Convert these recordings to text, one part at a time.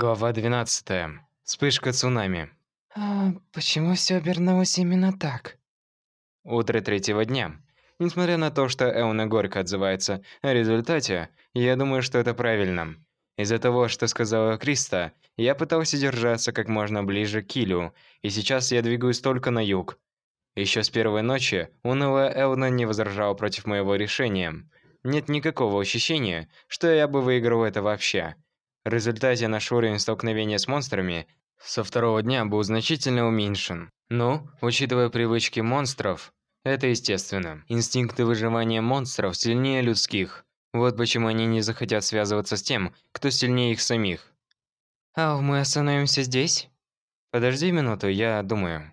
Глава 12. Вспышка цунами. А почему все обернулось именно так? Утро третьего дня. Несмотря на то, что Эуна горько отзывается о результате, я думаю, что это правильно. Из-за того, что сказала Криста, я пытался держаться как можно ближе к Килю, и сейчас я двигаюсь только на юг. Еще с первой ночи унылая Эуна не возражала против моего решения. Нет никакого ощущения, что я бы выиграл это вообще. В результате наш уровень столкновения с монстрами со второго дня был значительно уменьшен. Ну, учитывая привычки монстров, это естественно. Инстинкты выживания монстров сильнее людских. Вот почему они не захотят связываться с тем, кто сильнее их самих. А мы остановимся здесь? Подожди минуту, я думаю.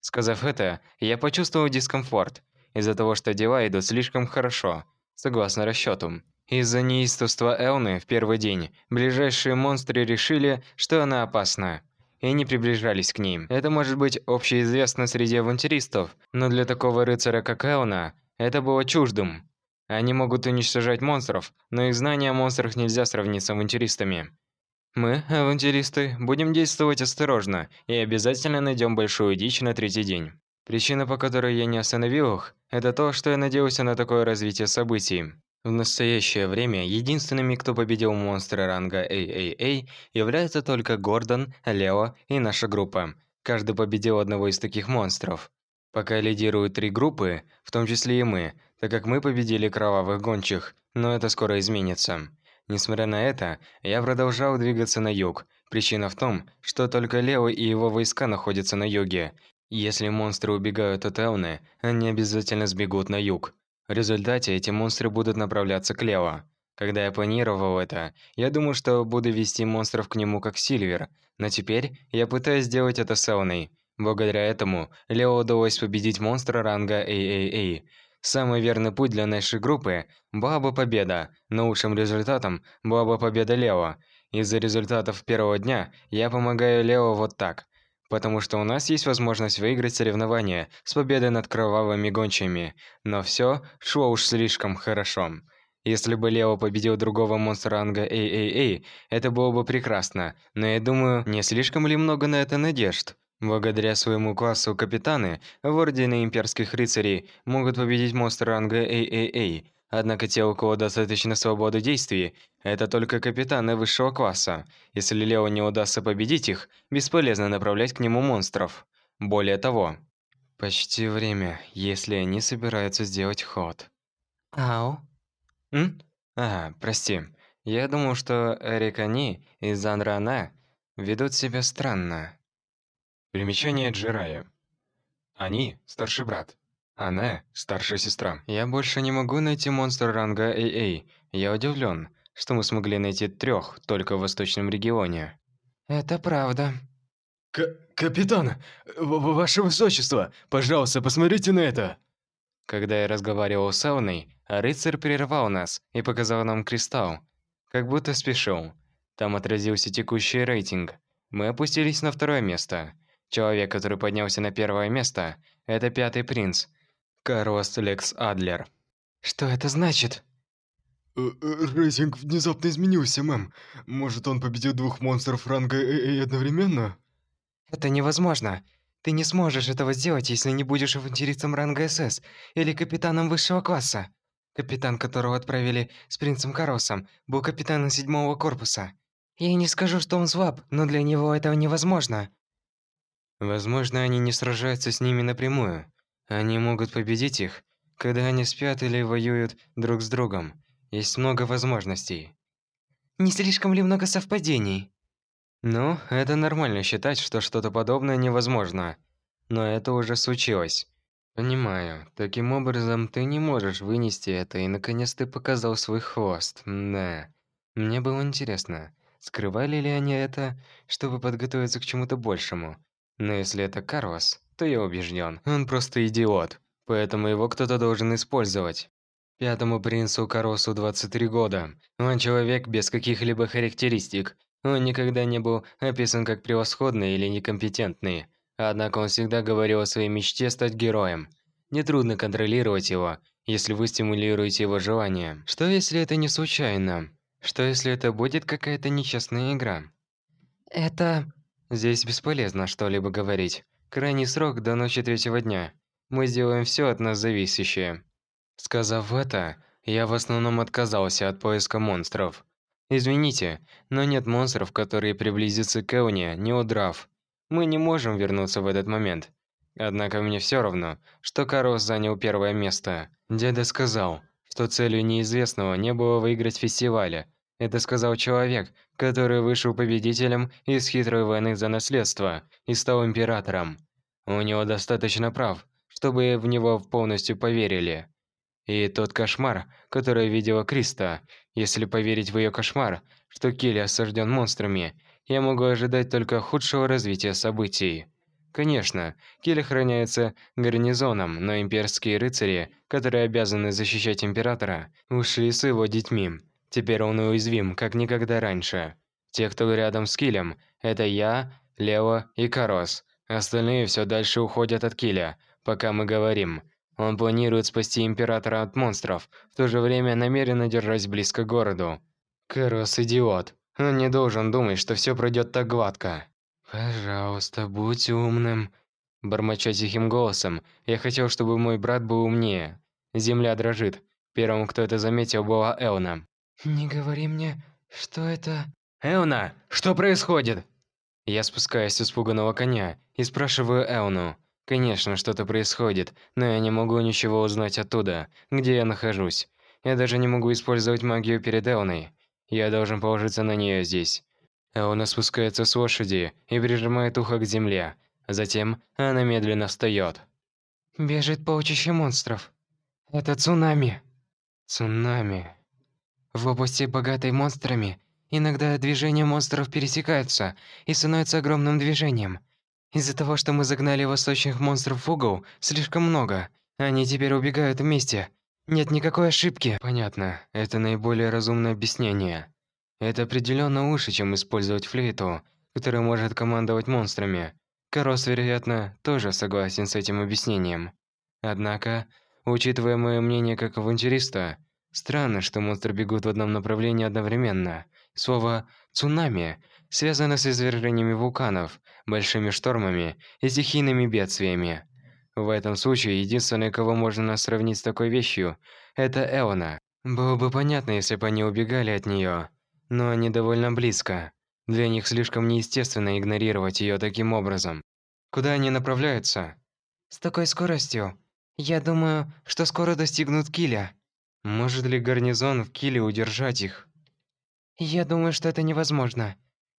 Сказав это, я почувствовал дискомфорт из-за того, что дела идут слишком хорошо, согласно расчету. Из-за неистовства Элны в первый день ближайшие монстры решили, что она опасна, и не приближались к ним. Это может быть общеизвестно среди авантюристов, но для такого рыцаря, как Элна, это было чуждым. Они могут уничтожать монстров, но их знания о монстрах нельзя сравнить с авантюристами. Мы, авантюристы, будем действовать осторожно и обязательно найдем большую дичь на третий день. Причина, по которой я не остановил их, это то, что я надеялся на такое развитие событий. В настоящее время единственными, кто победил монстра ранга AAA, являются только Гордон, Лео и наша группа. Каждый победил одного из таких монстров. Пока лидируют три группы, в том числе и мы, так как мы победили кровавых гончих, но это скоро изменится. Несмотря на это, я продолжал двигаться на юг. Причина в том, что только Лео и его войска находятся на юге. Если монстры убегают от Элны, они обязательно сбегут на юг. В результате эти монстры будут направляться к Лео. Когда я планировал это, я думал, что буду вести монстров к нему как Сильвер, но теперь я пытаюсь сделать это с. Благодаря этому Лео удалось победить монстра ранга AAA. Самый верный путь для нашей группы была бы победа, но лучшим результатом была бы победа Лео. Из-за результатов первого дня я помогаю Лео вот так – потому что у нас есть возможность выиграть соревнование с победой над кровавыми гончими. Но все шло уж слишком хорошо. Если бы Лео победил другого монстра ранга AAA, это было бы прекрасно, но я думаю, не слишком ли много на это надежд? Благодаря своему классу капитаны в Ордене Имперских Рыцарей могут победить монстра ранга AAA, Однако те, у кого достаточно свободы действий, это только капитаны высшего класса. Если Лео не удастся победить их, бесполезно направлять к нему монстров. Более того, почти время, если они собираются сделать ход. Ау. М? А, прости. Я думал, что Эрик они и Занрана ведут себя странно. Примечание Джирая. Они – старший брат. Она – старшая сестра. Я больше не могу найти монстра ранга AA. Я удивлен, что мы смогли найти трех только в восточном регионе. Это правда. К капитан, ваше высочество, пожалуйста, посмотрите на это. Когда я разговаривал с Ауной, рыцарь прервал нас и показал нам кристалл, как будто спешил. Там отразился текущий рейтинг. Мы опустились на второе место. Человек, который поднялся на первое место, это пятый принц, Карлос Лекс Адлер. Что это значит? Э, э, рейтинг внезапно изменился, мэм. Может, он победил двух монстров ранга АА одновременно? Это невозможно. Ты не сможешь этого сделать, если не будешь авантюристом ранга СС или капитаном высшего класса. Капитан, которого отправили с принцем Каросом, был капитаном седьмого корпуса. Я не скажу, что он слаб, но для него этого невозможно. Возможно, они не сражаются с ними напрямую. Они могут победить их, когда они спят или воюют друг с другом. Есть много возможностей. Не слишком ли много совпадений? Ну, это нормально считать, что что-то подобное невозможно. Но это уже случилось. Понимаю. Таким образом, ты не можешь вынести это, и наконец ты показал свой хвост. Да. Мне было интересно, скрывали ли они это, чтобы подготовиться к чему-то большему. Но если это Карлос, то я убежден, он просто идиот, поэтому его кто-то должен использовать. Пятому принцу Каросу 23 года. Он человек без каких-либо характеристик. Он никогда не был описан как превосходный или некомпетентный. Однако он всегда говорил о своей мечте стать героем. Нетрудно контролировать его, если вы стимулируете его желание. Что если это не случайно? Что если это будет какая-то нечестная игра? Это... Здесь бесполезно что-либо говорить. Крайний срок до ночи третьего дня. Мы сделаем все от нас зависящее. Сказав это, я в основном отказался от поиска монстров. Извините, но нет монстров, которые приблизятся к Эуне, не удрав. Мы не можем вернуться в этот момент. Однако мне все равно, что Карос занял первое место. Дядя сказал, что целью неизвестного не было выиграть фестиваля. Это сказал человек, который вышел победителем из хитрой войны за наследство и стал императором. У него достаточно прав, чтобы в него полностью поверили. И тот кошмар, который видела Криста, если поверить в ее кошмар, что Килли осажден монстрами, я могу ожидать только худшего развития событий. Конечно, Киль охраняется гарнизоном, но имперские рыцари, которые обязаны защищать императора, ушли с его детьми. Теперь он уязвим, как никогда раньше. Те, кто рядом с Килем, это я, Лео и Карос. Остальные все дальше уходят от Киля, пока мы говорим. Он планирует спасти Императора от монстров, в то же время намеренно держась близко к городу. Кэрос идиот. Он не должен думать, что все пройдет так гладко. «Пожалуйста, будь умным». Бормоча тихим голосом, я хотел, чтобы мой брат был умнее. Земля дрожит. Первым, кто это заметил, была Элна. Не говори мне, что это... «Элна, что происходит?» Я спускаюсь с испуганного коня и спрашиваю Элну. Конечно, что-то происходит, но я не могу ничего узнать оттуда, где я нахожусь. Я даже не могу использовать магию перед Элной. Я должен положиться на нее здесь. Элна спускается с лошади и прижимает ухо к земле. Затем она медленно встает. Бежит полчище монстров. Это цунами. Цунами. В области, богатой монстрами, иногда движения монстров пересекаются и становятся огромным движением. Из-за того, что мы загнали восточных монстров в угол слишком много, они теперь убегают вместе. Нет никакой ошибки. Понятно. Это наиболее разумное объяснение. Это определенно лучше, чем использовать флейту, которая может командовать монстрами. Карос, вероятно, тоже согласен с этим объяснением. Однако, учитывая мое мнение как авантюриста, странно, что монстры бегут в одном направлении одновременно. Слово «цунами» связано с извержениями вулканов, большими штормами и стихийными бедствиями. В этом случае единственный, кого можно сравнить с такой вещью, это Эона. Было бы понятно, если бы они убегали от нее, но они довольно близко. Для них слишком неестественно игнорировать ее таким образом. Куда они направляются? С такой скоростью. Я думаю, что скоро достигнут Киля. Может ли гарнизон в Киле удержать их? Я думаю, что это невозможно.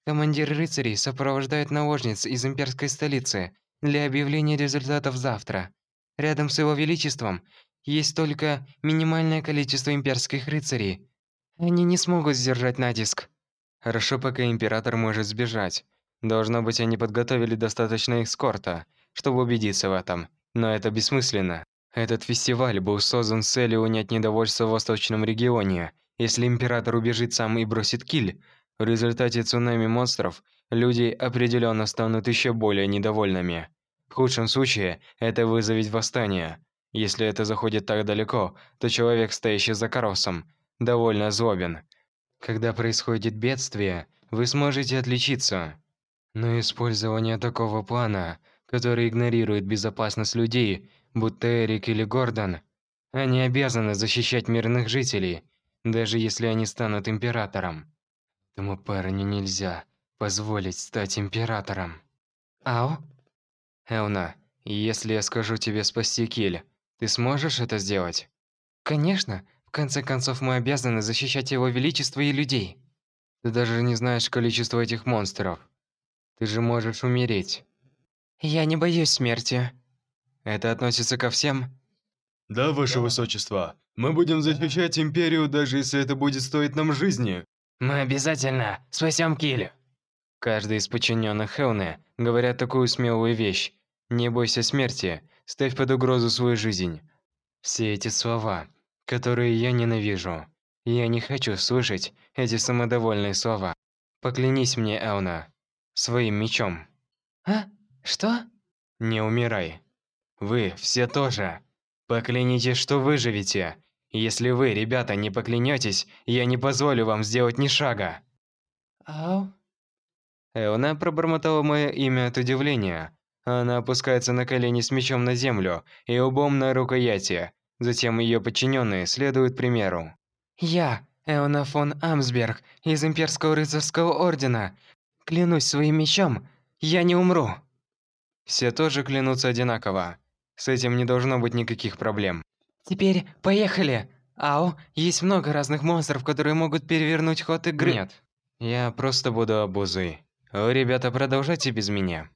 Командир рыцарей сопровождает наложниц из имперской столицы для объявления результатов завтра. Рядом с его величеством есть только минимальное количество имперских рыцарей. Они не смогут сдержать натиск. Хорошо, пока император может сбежать. Должно быть, они подготовили достаточно эскорта, чтобы убедиться в этом. Но это бессмысленно. Этот фестиваль был создан с целью унять недовольство в восточном регионе. Если император убежит сам и бросит киль, в результате цунами монстров люди определенно станут еще более недовольными. В худшем случае это вызовет восстание. Если это заходит так далеко, то человек, стоящий за Каросом, довольно злобен. Когда происходит бедствие, вы сможете отличиться. Но использование такого плана, который игнорирует безопасность людей, будто Эрик или Гордон, они обязаны защищать мирных жителей, даже если они станут императором. Этому парню нельзя позволить стать императором. Ау? Элна, если я скажу тебе спасти Киль, ты сможешь это сделать? Конечно. В конце концов, мы обязаны защищать его величество и людей. Ты даже не знаешь количество этих монстров. Ты же можешь умереть. Я не боюсь смерти. Это относится ко всем? Да, ваше высочество. Мы будем защищать империю, даже если это будет стоить нам жизни. Мы обязательно спасем Килю. Каждый из подчиненных Хелны говорят такую смелую вещь. Не бойся смерти, ставь под угрозу свою жизнь. Все эти слова, которые я ненавижу. Я не хочу слышать эти самодовольные слова. Поклянись мне, Элна, своим мечом. А? Что? Не умирай. Вы все тоже. Поклянитесь, что выживете. Если вы, ребята, не поклянетесь, я не позволю вам сделать ни шага. Ау. Эона пробормотала мое имя от удивления. Она опускается на колени с мечом на землю и убом на рукояти. Затем ее подчиненные следуют примеру. Я, Эона фон Амсберг, из Имперского рыцарского ордена. Клянусь своим мечом, я не умру. Все тоже клянутся одинаково. С этим не должно быть никаких проблем. Теперь поехали. Ау, есть много разных монстров, которые могут перевернуть ход игры. Нет, я просто буду обузой. Ребята, продолжайте без меня.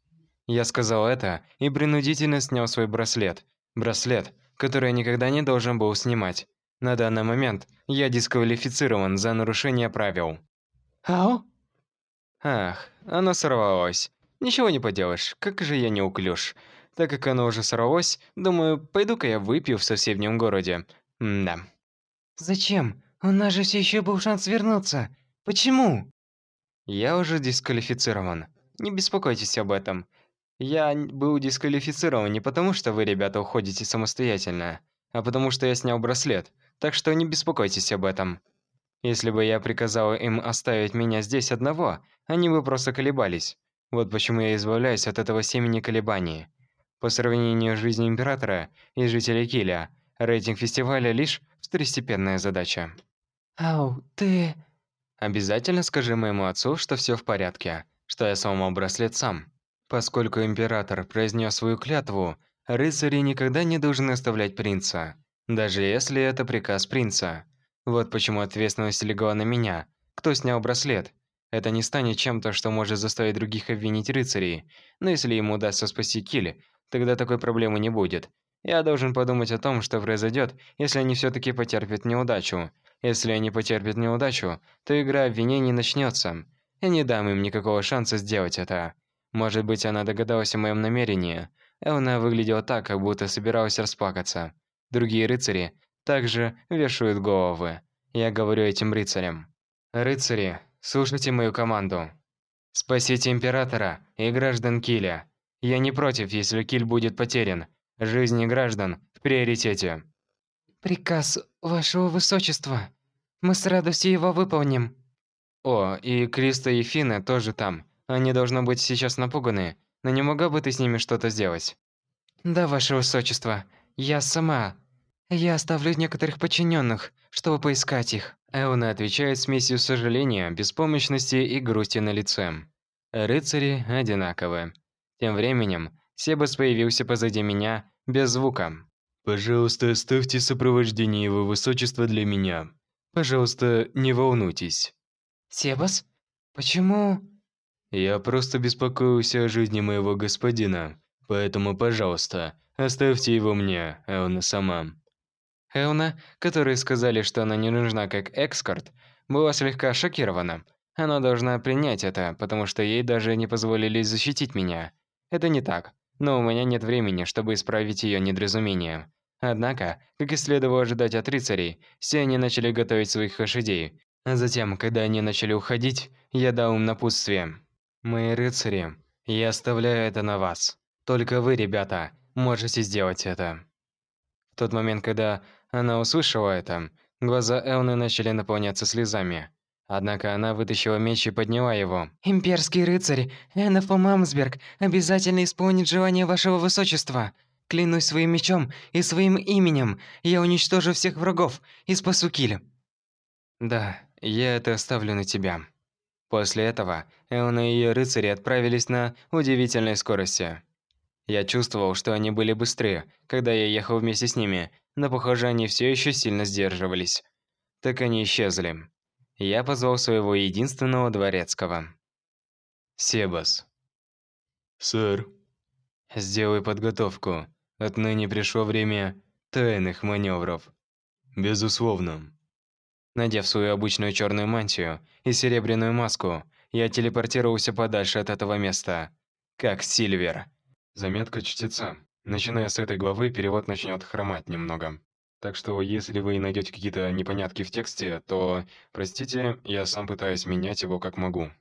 Я сказал это и принудительно снял свой браслет. Браслет, который я никогда не должен был снимать. На данный момент я дисквалифицирован за нарушение правил. Ау? Ах, оно сорвалось. Ничего не поделаешь, как же я неуклюж. Так как оно уже сорвалось, думаю, пойду-ка я выпью в соседнем городе. М да. Зачем? У нас же все еще был шанс вернуться. Почему? Я уже дисквалифицирован. Не беспокойтесь об этом. Я был дисквалифицирован не потому, что вы, ребята, уходите самостоятельно, а потому что я снял браслет. Так что не беспокойтесь об этом. Если бы я приказал им оставить меня здесь одного, они бы просто колебались. Вот почему я избавляюсь от этого семени колебаний. По сравнению с жизнью Императора и жителей Киля, рейтинг фестиваля лишь второстепенная задача. Ау, ты... Обязательно скажи моему отцу, что все в порядке, что я сломал браслет сам. Поскольку Император произнес свою клятву, рыцари никогда не должны оставлять принца, даже если это приказ принца. Вот почему ответственность легла на меня. Кто снял браслет? Это не станет чем-то, что может заставить других обвинить рыцарей. Но если ему удастся спасти Киль, тогда такой проблемы не будет. Я должен подумать о том, что произойдет, если они все-таки потерпят неудачу. Если они потерпят неудачу, то игра обвинений начнется. Я не дам им никакого шанса сделать это. Может быть, она догадалась о моем намерении. Элна выглядела так, как будто собиралась расплакаться. Другие рыцари также вешают головы. Я говорю этим рыцарям. Рыцари, слушайте мою команду. Спасите Императора и граждан Киля. Я не против, если Киль будет потерян. Жизни граждан в приоритете. Приказ вашего высочества. Мы с радостью его выполним. О, и Криста и Фина тоже там. Они должны быть сейчас напуганы. Но не могла бы ты с ними что-то сделать? Да, ваше высочество. Я сама. Я оставлю некоторых подчиненных, чтобы поискать их. Эуна отвечает смесью сожаления, беспомощности и грусти на лице. Рыцари одинаковы. Тем временем Себас появился позади меня без звука. Пожалуйста, оставьте сопровождение его высочества для меня. Пожалуйста, не волнуйтесь. Себас? Почему? Я просто беспокоюсь о жизни моего господина. Поэтому, пожалуйста, оставьте его мне, Эуна сама. Эуна, которые сказали, что она не нужна как экскорт, была слегка шокирована. Она должна принять это, потому что ей даже не позволили защитить меня. Это не так, но у меня нет времени, чтобы исправить ее недоразумение. Однако, как и следовало ожидать от рыцарей, все они начали готовить своих лошадей. А затем, когда они начали уходить, я дал им напутствие. «Мои рыцари, я оставляю это на вас. Только вы, ребята, можете сделать это». В тот момент, когда она услышала это, глаза Элны начали наполняться слезами. Однако она вытащила меч и подняла его. Имперский рыцарь Эннефо Мамсберг обязательно исполнит желание вашего высочества. Клянусь своим мечом и своим именем, я уничтожу всех врагов и спасу Киль. Да, я это оставлю на тебя. После этого Эона и ее рыцари отправились на удивительной скорости. Я чувствовал, что они были быстрее, когда я ехал вместе с ними, но похоже, они все еще сильно сдерживались. Так они исчезли. Я позвал своего единственного дворецкого. Себас. Сэр. Сделай подготовку. Отныне пришло время тайных маневров. Безусловно. Надев свою обычную черную мантию и серебряную маску, я телепортировался подальше от этого места. Как Сильвер. Заметка чтеца. Начиная с этой главы, перевод начнет хромать немного. Так что, если вы найдете какие-то непонятки в тексте, то, простите, я сам пытаюсь менять его как могу.